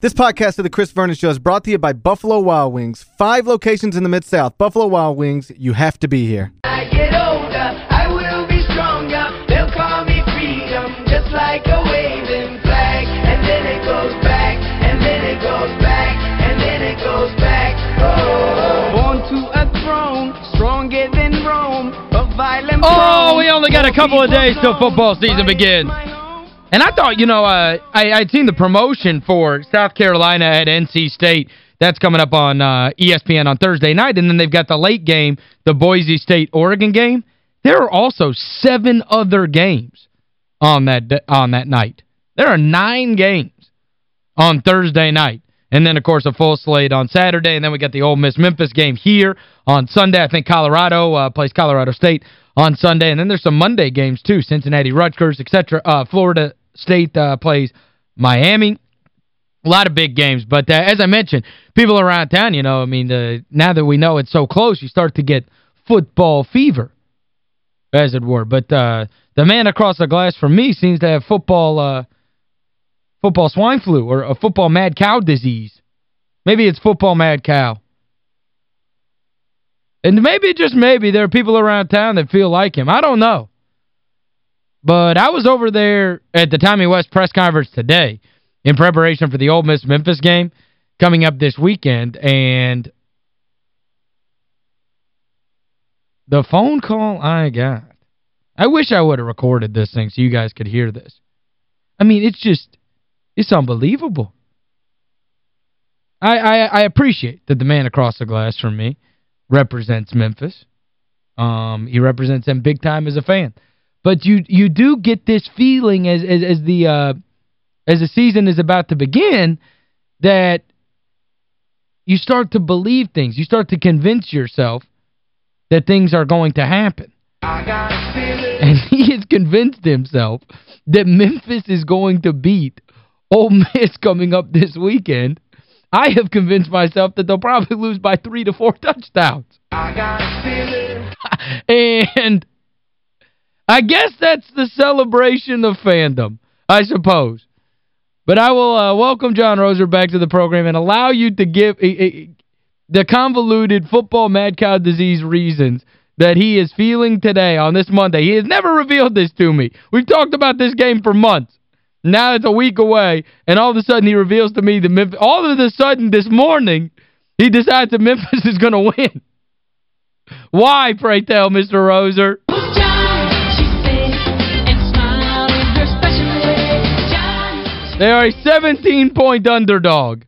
This podcast of the Chris Vernon Show is brought to you by Buffalo Wild Wings. Five locations in the Mid-South. Buffalo Wild Wings, you have to be here. I get older, I will be stronger. They'll call me freedom, just like a waving flag. And then it goes back, and then it goes back, and then it goes back. Oh, born to a throne, stronger than Rome, but violent. Oh, we only got a couple of days till football season begins. And I thought, you know, uh, I, I'd seen the promotion for South Carolina at NC State. That's coming up on uh, ESPN on Thursday night. And then they've got the late game, the Boise State-Oregon game. There are also seven other games on that on that night. There are nine games on Thursday night. And then, of course, a full slate on Saturday. And then we got the Ole Miss-Memphis game here on Sunday. I think Colorado uh, plays Colorado State on Sunday. And then there's some Monday games, too. Cincinnati, Rutgers, etc. Uh, Florida State uh, plays Miami. A lot of big games. But uh, as I mentioned, people around town, you know, I mean, uh, now that we know it's so close, you start to get football fever, as it were. But uh, the man across the glass from me seems to have football uh, football swine flu or a football mad cow disease. Maybe it's football mad cow. And maybe, just maybe, there are people around town that feel like him. I don't know. But I was over there at the Tommy West press conference today in preparation for the Ole Miss-Memphis game coming up this weekend, and the phone call I got, I wish I would have recorded this thing so you guys could hear this. I mean, it's just, it's unbelievable. I, I, I appreciate that the man across the glass from me represents Memphis. Um, he represents them big time as a fan. But you you do get this feeling as as, as the uh, as the season is about to begin that you start to believe things. You start to convince yourself that things are going to happen. And he has convinced himself that Memphis is going to beat Ole Miss coming up this weekend. I have convinced myself that they'll probably lose by three to four touchdowns. and I guess that's the celebration of fandom, I suppose. But I will uh, welcome John Roser back to the program and allow you to give a, a, the convoluted football mad cow disease reasons that he is feeling today on this Monday. He has never revealed this to me. We've talked about this game for months. Now it's a week away, and all of a sudden he reveals to me that Memphis, all of a sudden this morning, he decides that Memphis is going to win. Why, pray tell, Mr. Roser? They are a 17-point underdog.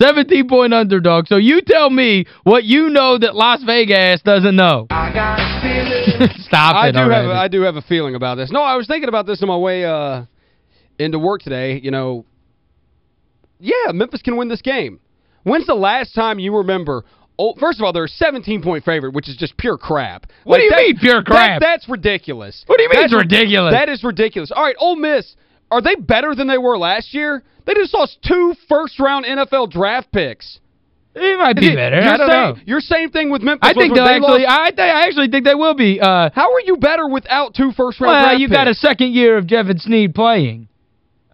17-point underdog. So you tell me what you know that Las Vegas doesn't know. Stop I it do already. have a, I do have a feeling about this. No, I was thinking about this on my way uh, into work today, you know. Yeah, Memphis can win this game. When's the last time you remember Oh, first of all, they're a 17-point favorite, which is just pure crap. What do you that- mean, pure that- crap? that's ridiculous. What do you mean That's it's ridiculous? That is ridiculous. All right, Ole Miss, are they better than they were last year? They just lost two first-round NFL draft picks. It might be it- better. I don't same, know. Your same thing with Memphis. I think they'll they actually I think I actually think they will be uh How are you better without two first-round well, draft you got a second year of Jevan Snead playing.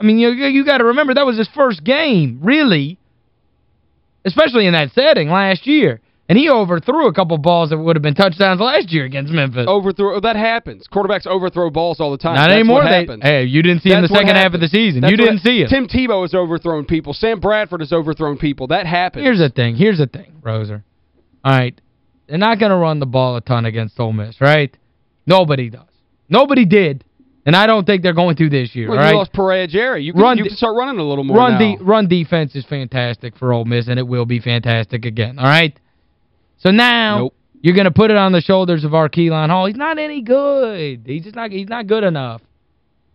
I mean, you you got to remember that was his first game, really. Especially in that setting last year. And he overthrew a couple balls that would have been touchdowns last year against Memphis. Overthrow. Oh, that happens. Quarterbacks overthrow balls all the time. Not That's anymore. They, hey, you didn't see him That's the what second half of the season. That's you didn't see him. Tim Tebow has overthrown people. Sam Bradford has overthrown people. That happens. Here's the thing. Here's the thing, Roser. All right. They're not going to run the ball a ton against Ole Miss, right? Nobody does. Nobody did. And I don't think they're going to this year, well, all you right? lost Peria Jerry. You can, Run you can start running a little more run de run defense is fantastic for Ole Miss, and it will be fantastic again, all right? So now Nope. you're going to put it on the shoulders of Arkelon Hall. He's not any good. He's just not he's not good enough.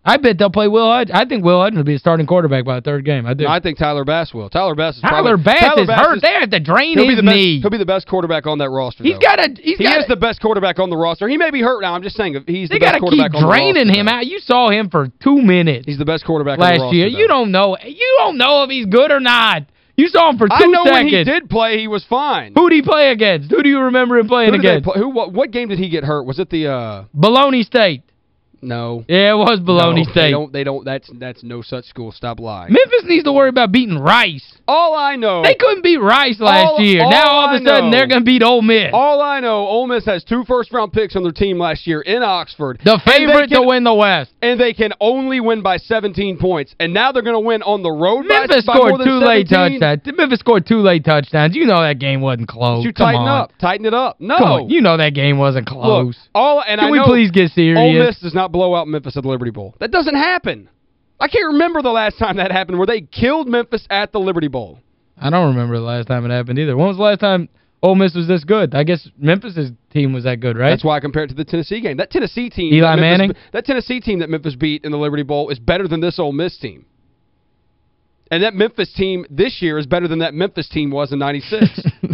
I bet they'll play Will Hudgens. I think Will Hudgens will be a starting quarterback by the third game. I do. No, I think Tyler Bass will. Tyler Bass is Tyler probably, Bass Tyler is Bass hurt. They have to drain he'll be the best. He'll be the best quarterback on that roster, He's though. got a he's He got is the best quarterback on the roster. He may be hurt now. I'm just saying he's They the got best to keep quarterback on the draining him though. out. You saw him for two minutes He's the best quarterback on the last roster, year. though. You don't know you don't know if he's good or not. You saw him for two seconds. I know seconds. when he did play, he was fine. Who did he play against? Who do you remember him playing Who against? play? Who, what, what game did he get hurt? Was it the... uh Bologna State. No. Yeah, it was Bologna no, State. They don't, they don't, that's, that's no such school. Stop lying. Memphis needs to worry about beating Rice. All I know. They couldn't beat Rice last All- year. all now all of a sudden know- they're going to beat Ole Miss. All I know, Ole Miss has two first-round picks on their team last year in Oxford. the favorite to win the West. And they can only win by 17 points. And now they're going to win on the road by- Memphis by, scored than two late 17? touchdowns. Memphis scored two late touchdowns. You know that game wasn't close. You Come tighten on. up. Tighten it up. No. You know that game wasn't close. Look, all, and Can I we please get serious? Ole Miss does not blow out Memphis at the Liberty Bowl. That doesn't happen. I can't remember the last time that happened where they killed Memphis at the Liberty Bowl. I don't remember the last time it happened either. When was the last time Ole Miss was this good? I guess Memphis's team was that good, right? That's why I compared it to the Tennessee game. That Tennessee team Eli that Memphis- Manning? that Tennessee team that Memphis beat in the Liberty Bowl is better than this Ole Miss team. And that Memphis team this year is better than that Memphis team was in 96.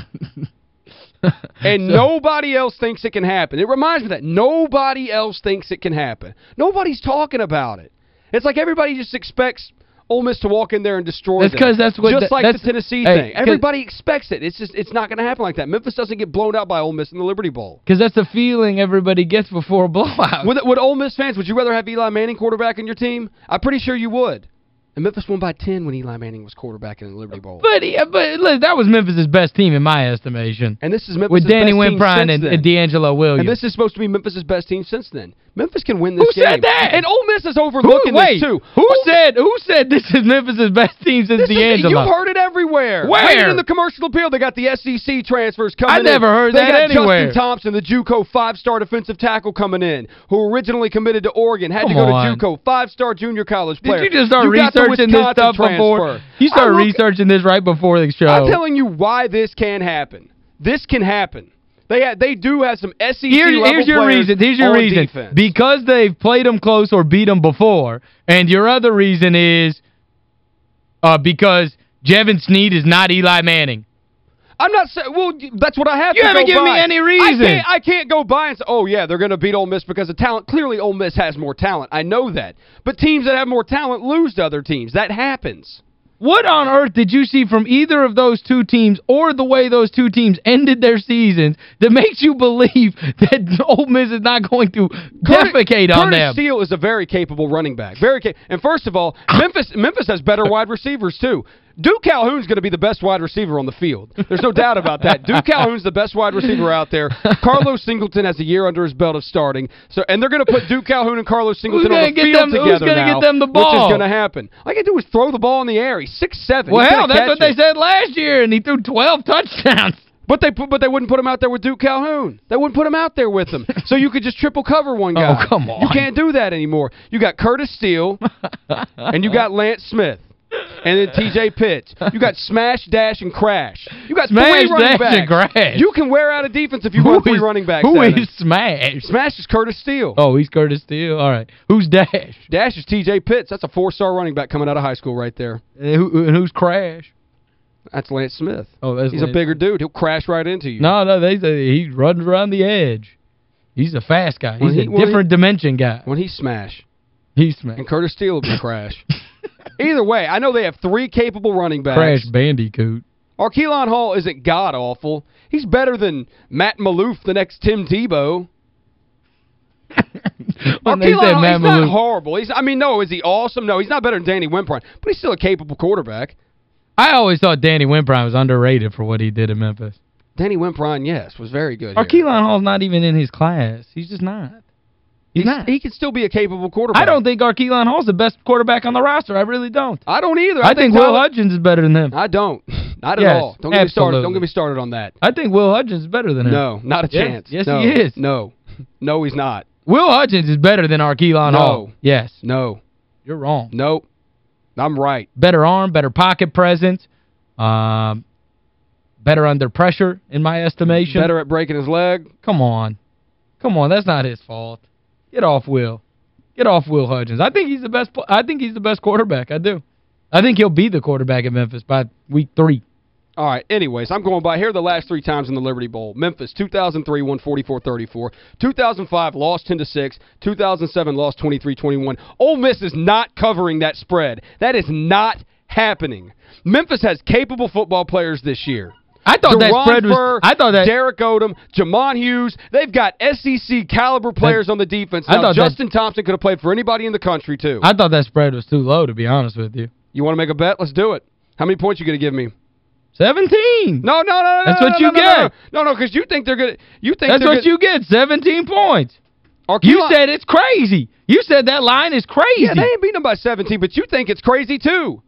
And So- nobody else thinks it can happen. It reminds me that nobody else thinks it can happen. Nobody's talking about it. It's like everybody just expects Ole Miss to walk in there and destroy That's them. that's what Just the- like that's- the Tennessee hey, thing. Everybody expects it. It's just it's not going to happen like that. Memphis doesn't get blown out by Ole Miss in the Liberty Bowl. Because that's the feeling everybody gets before a blowout. Would, would Ole Miss fans, would you rather have Eli Manning quarterback in your team? I'm pretty sure you would. And Memphis won by 10 when Eli Manning was quarterback in the Liberty Bowl. But, yeah, but look, that was Memphis' best team in my estimation. and this is Memphis' With Danny best team Wimprine since and, and DeAngelo Williams. And this is supposed to be Memphis' best team since then. Memphis can win this Who game. Who said that? And Ole Miss is Who- overlooking wait, this too. Who Ole- said who said this is Memphis' best team since DeAngelo? You've heard it everywhere. Where? It in the commercial appeal. They got the SEC transfers coming in. I in. never heard they that got. Justin Thompson, the JUCO five-star defensive tackle coming in, who originally committed to Oregon, had to go on. to JUCO, five-star junior college player. Did you just start You the researching this stuff before? You started look- researching this right before the show. I'm telling you why this can happen. This can happen. They ha they do have some SEC Here, here's your reason. Here's your reason. defense. Because they've played them close or beat them before. And your other reason is uh, because Jevan Snead is not Eli Manning. I'm not saying, well, that's what I have You to haven't given me any I reason. can't, I can't go by and say, oh, yeah, they're going to beat Ole Miss because of talent. Clearly, Ole Miss has more talent. I know that. But teams that have more talent lose to other teams. That happens. What on earth did you see from either of those two teams or the way those two teams ended their seasons that makes you believe that Ole Miss is not going to defecate on Curtis them? Steele is a very capable running back. Very And first of all, ah. Memphis Memphis has better wide receivers, too. Duke Calhoun's going to be the best wide receiver on the field. There's no doubt about that. Duke Calhoun's the best wide receiver out there. Carlos Singleton has a year under his belt of starting. So and they're going to put Duke Calhoun and Carlos Singleton Who's on the get field them- who's together gonna now, get them the Which is going to happen. All you got to do is throw the ball in the air. He's 6'7". Well, gonna that's what they said last year, and he threw 12 touchdowns. But they put, but they wouldn't put him out there with Duke Calhoun. They wouldn't put him out there with him. so you could just triple cover one oh, guy. Oh, come on. You can't do that anymore. You got Curtis Steele and you got Lance Smith. And then T.J. Pitts. You got smash, dash, and crash. You got Smash, three running dash, backs. and crash. You can wear out a defense if you Who run three is- running backs. Who at Smash? Smash is Curtis Steele. Oh, he's Curtis Steele. All right. Who's Dash? Dash is T.J. Pitts. That's a four-star running back coming out of high school right there. And, who, and who's Crash? That's Lance Smith. Oh, that's He's a bigger dude. He'll crash right into you. No, no, they say he runs around the edge. He's a fast guy. He's he- a when he- different dimension guy. When he smash. He's Smash. And Curtis Steele will be crash. Either way, I know they have three capable running backs. Crash Bandicoot. Arkelon Hall isn't god-awful. He's better than Matt Maloof, the next Tim Tebow. when they Arkelon Hall, Matt he's not horrible. He's, I mean, no, is he awesome? No, he's not better than Danny Wimprine, but he's still a capable quarterback. I always thought Danny Wimprine was underrated for what he did in Memphis. Danny Wimprine, yes, was very good here. Arkelon Hall's not even in his class. He's just not. He's, not. He can still be a capable quarterback. I don't think Arkelon Hall's the best quarterback on the roster. I really don't. I don't either. I, think, Will Tyler- Hudgens is better than him. I don't. Not at Yes, all. Don't get me started. Don't get me started on that. I think Will Hudgens is better than him. No, not a Yes, chance. yes, no, he is. No. No, he's not. Will Hudgens is better than Arkelon No. Hall. Yes. No. You're wrong. Nope. I'm right. Better arm, better pocket presence, um, better under pressure, in my estimation. Better at breaking his leg. Come on. Come on, that's not his fault. Get off Will. Get off Will Hudgens. I think he's the best I think he's the best quarterback. I do. I think he'll be the quarterback at Memphis by week 3. All right, anyways, I'm going by here the last three times in the Liberty Bowl. Memphis, 2003, won 44-34. 2005, lost 10-6. 2007, lost 23-21. Ole Miss is not covering that spread. That is not happening. Memphis has capable football players this year. I thought that Deron spread was I thought that Derek Odom, Jamon Hughes, they've got SEC caliber players on the defense. I Now, thought that- Justin Thompson could have played for anybody in the country, too. I thought that spread was too low, to be honest with you. you want to make a bet? Let's do it. How many points you going to give me? 17. No, no, no, no. That's no, what no, you no, get. No, no, because you think they're going to you think That's what gonna, you get, 17 points. You said it's crazy. You said that line is crazy. Yeah, they ain't beating them by 17, but you think it's crazy too.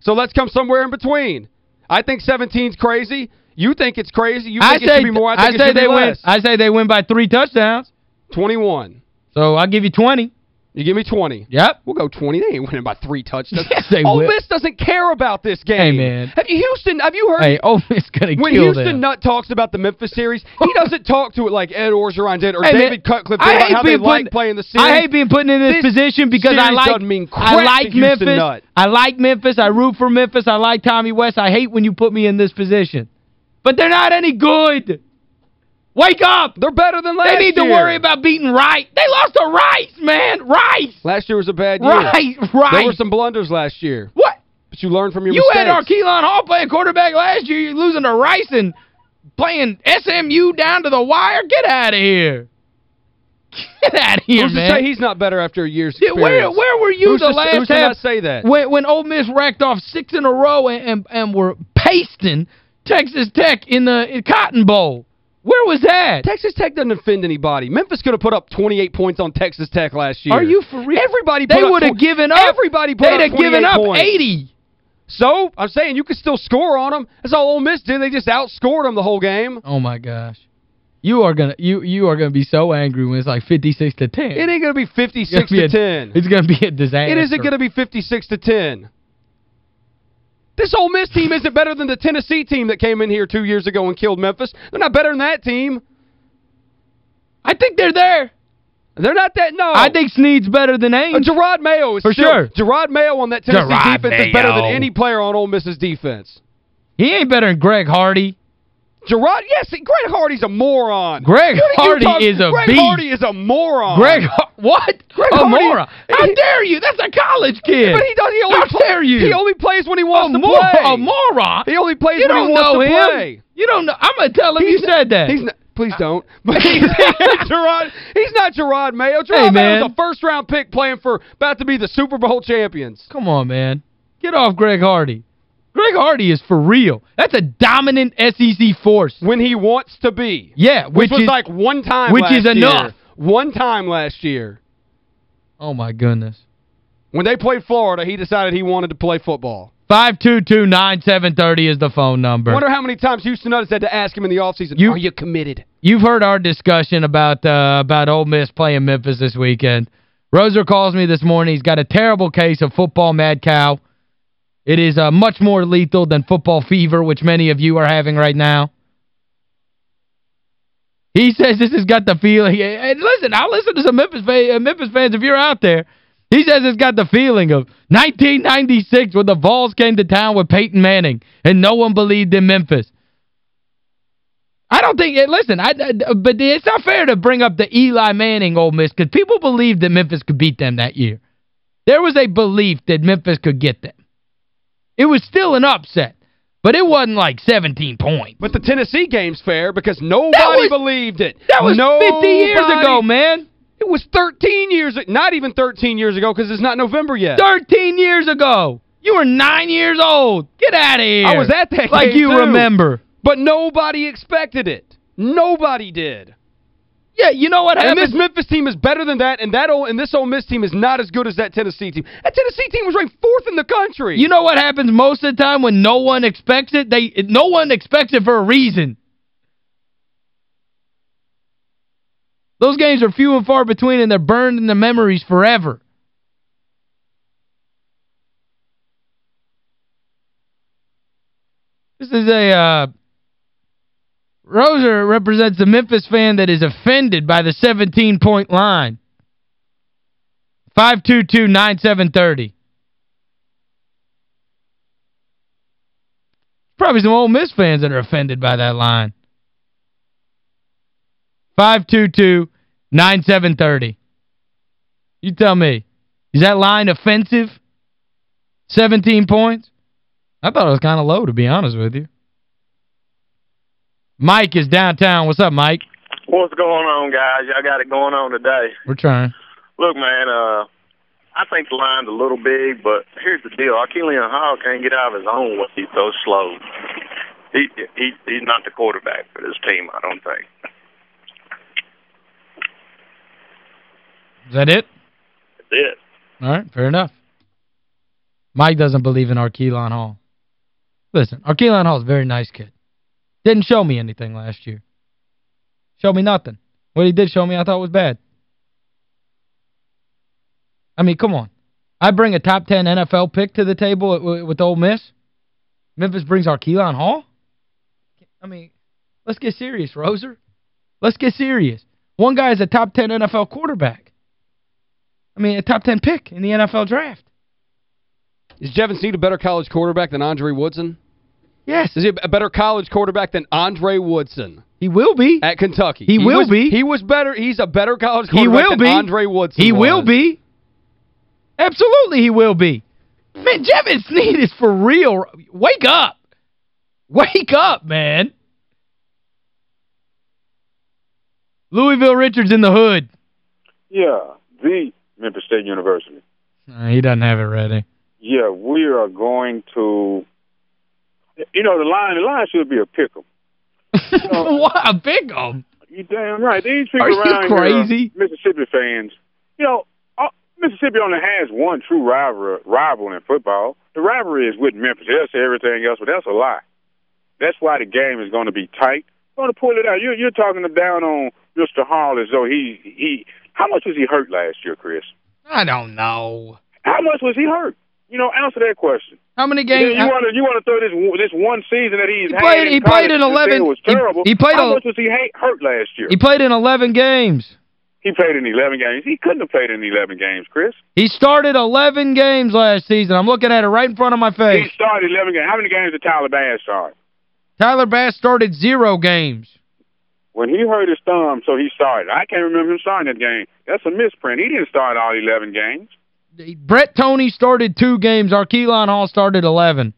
So let's come somewhere in between. I think 17's crazy. You think it's crazy. You think I it say, should be more. I think it say should they win. I say they win by three touchdowns. 21. So I'll give you 20. You give me 20. Yep. We'll go 20. They ain't winning by three touchdowns. Yes, they Ole will. Miss doesn't care about this game. Hey, man. Have you Houston, have you heard Hey, Ole Miss going to when Houston them. Nutt talks about the Memphis series, he doesn't talk to it like Ed Orgeron did or Hey, man, David Cutcliffe did I about how they like in- playing the series. I hate being put in this, This position because I like mean I like Memphis. I like Memphis. I root for Memphis. I like Tommy West. I hate when you put me in this position. But they're not any good. Wake up. They're better than last year. They need to worry about beating Rice. They lost to Rice, man. Rice. Last year was a bad year. Rice. Rice. There were some blunders last year. What? But you learned from your You had mistakes. Arkelon Hall playing quarterback last year. You're losing to Rice and playing SMU down to the wire. Get out of here. Get out of here, Who's man. to say he's not better after a year's experience? where where were you Who's the to last who's half? not say that? When when Ole Miss racked off six in a row and and, and were pasting Texas Tech in the in Cotton Bowl. Where was that? Texas Tech doesn't offend anybody. Memphis could have put up 28 points on Texas Tech last year. Are you for real? Everybody put They would have given up. Everybody put They'd have given up points. 80. So, I'm saying you could still score on them. That's all Ole Miss did. They just outscored them the whole game. Oh my gosh. You are going to you you are going to be so angry when it's like 56 to 10. It ain't going to be It's gonna 56 be to a- 10. It's going to be a disaster. It isn't going to be 56 to 10. This Ole Miss team isn't better than the Tennessee team that came in here two years ago and killed Memphis. They're not better than that team. I think they're there. They're not that, no. I think Snead's better than Uh, Ames. Gerard Mayo is For still, sure. Gerard Mayo on that Tennessee Gerard defense is better than any player on Ole Miss's defense. he ain't better than Greg Hardy. Gerard, yes, Greg Hardy's a moron. Greg You- you Hardy talk- is a Greg beast. Hardy is a moron. Greg what? Greg a Hardy- moron. How he- dare you? That's a college kid. But he does he only How play- dare you? He only plays when he a, wants to mor play. a moron. He only plays you when he wants to him. play. You don't know. I'm going to tell him you not- said that. He's not, please don't. But he's Gerard, he's not Gerard Mayo. Gerard Hey, Mayo's man. a first-round pick playing for about to be the Super Bowl champions. Come on, man. Get off Greg Hardy. Greg Hardy is for real. That's a dominant SEC force. When he wants to be. Yeah, Which, which, was is like one time last year. which is enough. year. One time last year. Oh my goodness. When they played Florida, he decided he wanted to play football. 522-9730 is the phone number. wonder how many times Houston Nutters had to ask him in the offseason, You- are you committed? You've heard our discussion about uh, about Ole Miss playing Memphis this weekend. Roser calls me this morning. He's got a terrible case of football mad cow. It is uh, much more lethal than football fever, which many of you are having right now. He says this has got the feeling. And listen, I'll listen to some Memphis, fa uh, Memphis fans if you're out there. He says it's got the feeling of 1996 when the Vols came to town with Peyton Manning and no one believed in Memphis. I don't think, eh, listen, I, I- but it's not fair to bring up the Eli Manning Ole Miss because people believed that Memphis could beat them that year. There was a belief that Memphis could get them. It was still an upset, but it wasn't like 17 points. But the Tennessee game's fair because nobody was- believed it. That was 50 years ago, man. It was 13 years, not even 13 years ago because it's not November yet. 13 years ago. You were nine years old. Get out of here. I was at that game. Like you too. remember. But nobody expected it. Nobody did. Yeah, you know what happened? And this Memphis team is better than that, and that old, and this Ole Miss team is not as good as that Tennessee team. That Tennessee team was ranked fourth in the country. You know what happens most of the time when no one expects it? They No one expects it for a reason. Those games are few and far between, and they're burned in the memories forever. This is a... Uh, Roser represents the Memphis fan that is offended by the 17-point line. 522-9730. Probably some Ole Miss fans that are offended by that line. 522-9730. You tell me. Is that line offensive? 17 points? I thought it was kind of low, to be honest with you. Mike is downtown. What's up, Mike? What's going on, guys? Y'all got it going on today. We're trying. Look, man, uh, I think the line's a little big, but here's the deal. Arkelon Hall can't get out of his own when he's so slow. He, he He's not the quarterback for this team, I don't think. Is that it? That's it. All right, fair enough. Mike doesn't believe in Arkelon Hall. Listen, Arkelon Hall's a very nice kid. Didn't show me anything last year. Showed me nothing. What he did show me I thought was bad. I mean, come on. I bring a top 10 NFL pick to the table with, Ole Miss. Memphis brings Arkelon Hall? I mean, let's get serious, Roser. Let's get serious. One guy is a top 10 NFL quarterback. I mean, a top 10 pick in the NFL draft. Is Jevan Snead a better college quarterback than Andre Woodson? Yes. Is he a better college quarterback than Andre Woodson He will be. at Kentucky? He will was, be. He was better. He's a better college He quarterback will than be. Andre Woodson He will be. Absolutely he will be. Man, Jevan Snead is for real. Wake up. Wake up, man. Louisville Richards in the hood. Yeah, the Memphis State University. Uh, he doesn't have it ready. Yeah, we are going to. You know, the line, the line should be a pick'em. what a big one. You damn right. These people Are you around crazy? here, Mississippi fans. You know, uh, Mississippi only has one true rival rival in football. The rivalry is with Memphis. They'll say everything else, but that's a lie. That's why the game is going to be tight. Going to pull it out. You're, you're talking down on Mr. Hall as though he he. How much was he hurt last year, Chris? I don't know. How much was he hurt? You know, answer that question. How many games? you want to you want to throw this this one season that he's He played- in he played in 11 It was terrible. he played How a- much was he hurt last year? he played in 11 games. He played in 11 games. He couldn't have played in 11 games, Chris. He started 11 games last season. I'm looking at it right in front of my face. He started 11 games. How many games did Tyler Bass start? Tyler Bass started zero games. When he hurt his thumb, so he started. I can't remember him starting that game. That's a misprint. He didn't start all 11 games. Brett Tony started two games. Our Arkelon Hall started 11.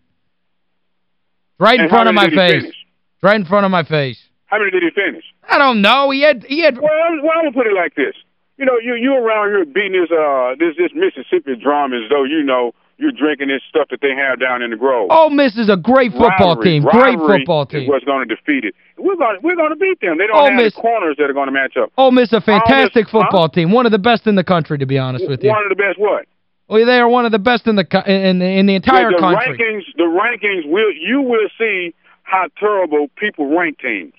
Right in And front of my many did he face. Right in front of my face. How many did he finish? I don't know. He had he had Well, I'm, well, I'm gonna put it like this. You know, you you around here beating this uh this this Mississippi drum as though you know you're drinking this stuff that they have down in the Grove. Ole Miss is a great football Rivalry- team. Great football Is team. what's going to defeat it. We're going we're going to beat them. They don't Ole have Miss- the corners that are going to match up. Ole Miss a fantastic huh? football team. One of the best in the country to be honest with you. One of the best what? Well, they are one of the best in the in the, in the entire the country. rankings the rankings will you will see how terrible people rank teams.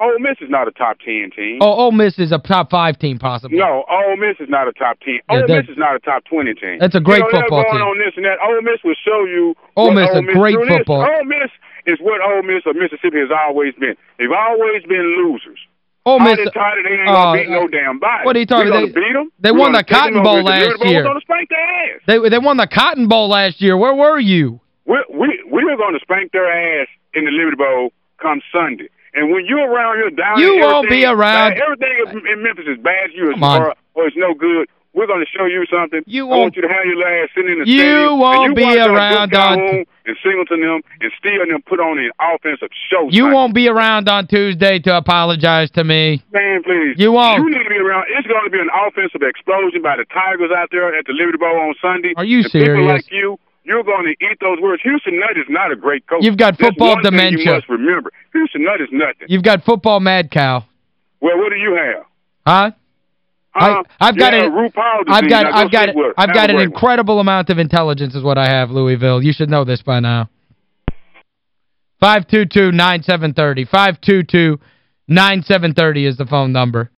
Ole Miss is not a top 10 team. Oh, Ole Miss is a top 5 team possibly. No, Ole Miss is not a top 10. Yeah, Ole Miss is not a top 20 team. That's a great you know, football going team. on this and that. Ole Miss will show you Ole Miss a Miss great is. football- Ole Miss is what Ole Miss or Mississippi has always been. They've always been losers. Ole Hot Miss they ain't Oh, gonna beat uh, no damn body. what are you talking about? gonna beat them. they won the Cotton Bowl the last year. We're gonna spank their ass. they they won the Cotton Bowl last year. Where were you? We we we are going to spank their ass in the Liberty Bowl come Sunday. And when you're around here down You won't be around. Everything in- Memphis is bad. You Come on. or, or it's no good. We're going to show you something. You I won't- want you to have your last sitting in the You stadium. won't be you our good around on- and Singleton them and steal them put on an offensive show. You won't be around on Tuesday to apologize to me. Man, please. You won't. You need to be around. It's going to be an offensive explosion by the Tigers out there at the Liberty Bowl on Sunday. Are you and People like you, you're going to eat those words. Houston Nutt is not a great coach. You've got football dementia. you must remember. Houston Nutt is nothing. You've got football mad cow. Well, what do you have? Huh? I, I've got you a, have RuPaul I've got I've got sleep with her. I've Have got an one. incredible amount of intelligence is what I have, Louisville. You should know this by now. 522-9730. 522-9730 is the phone number.